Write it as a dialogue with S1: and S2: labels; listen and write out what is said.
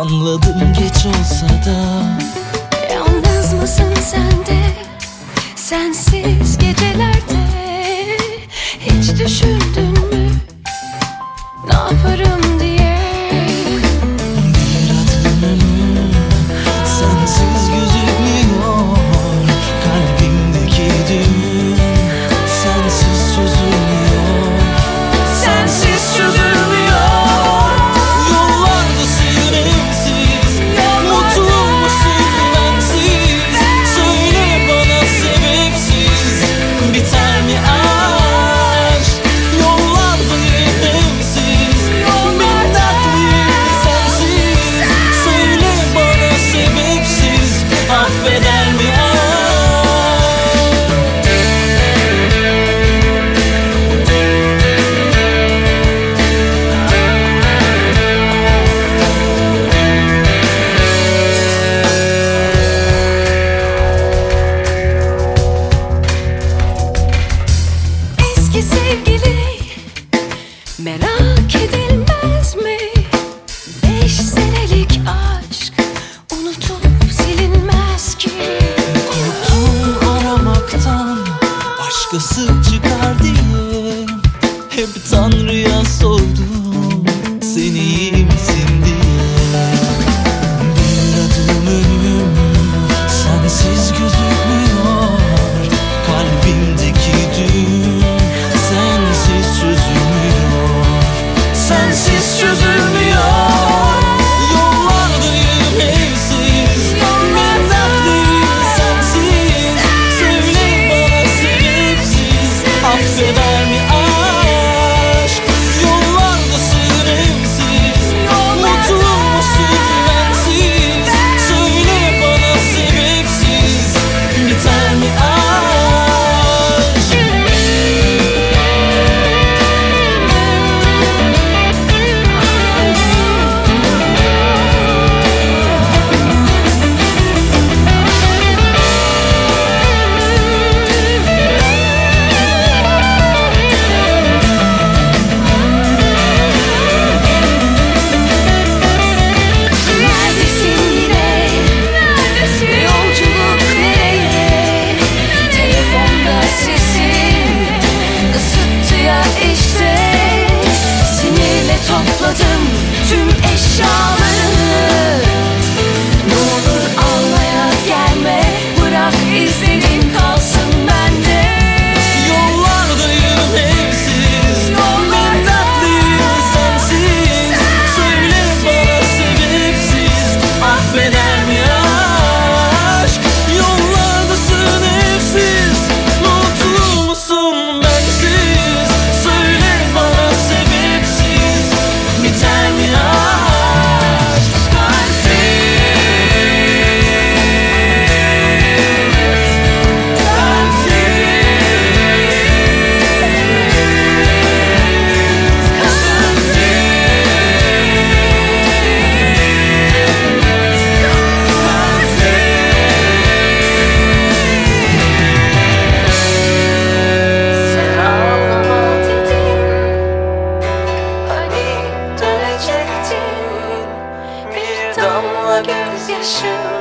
S1: Anladım geç olsa da.
S2: Yalnız mısın sen de? Sensiz gecelerde Hiç düşündün mü? Ne yaparım Senelik aşk unutup ki
S1: Korktum aramaktan başkası çıkar diye Hep Tanrı'ya sordum seni iyi misin?
S2: you.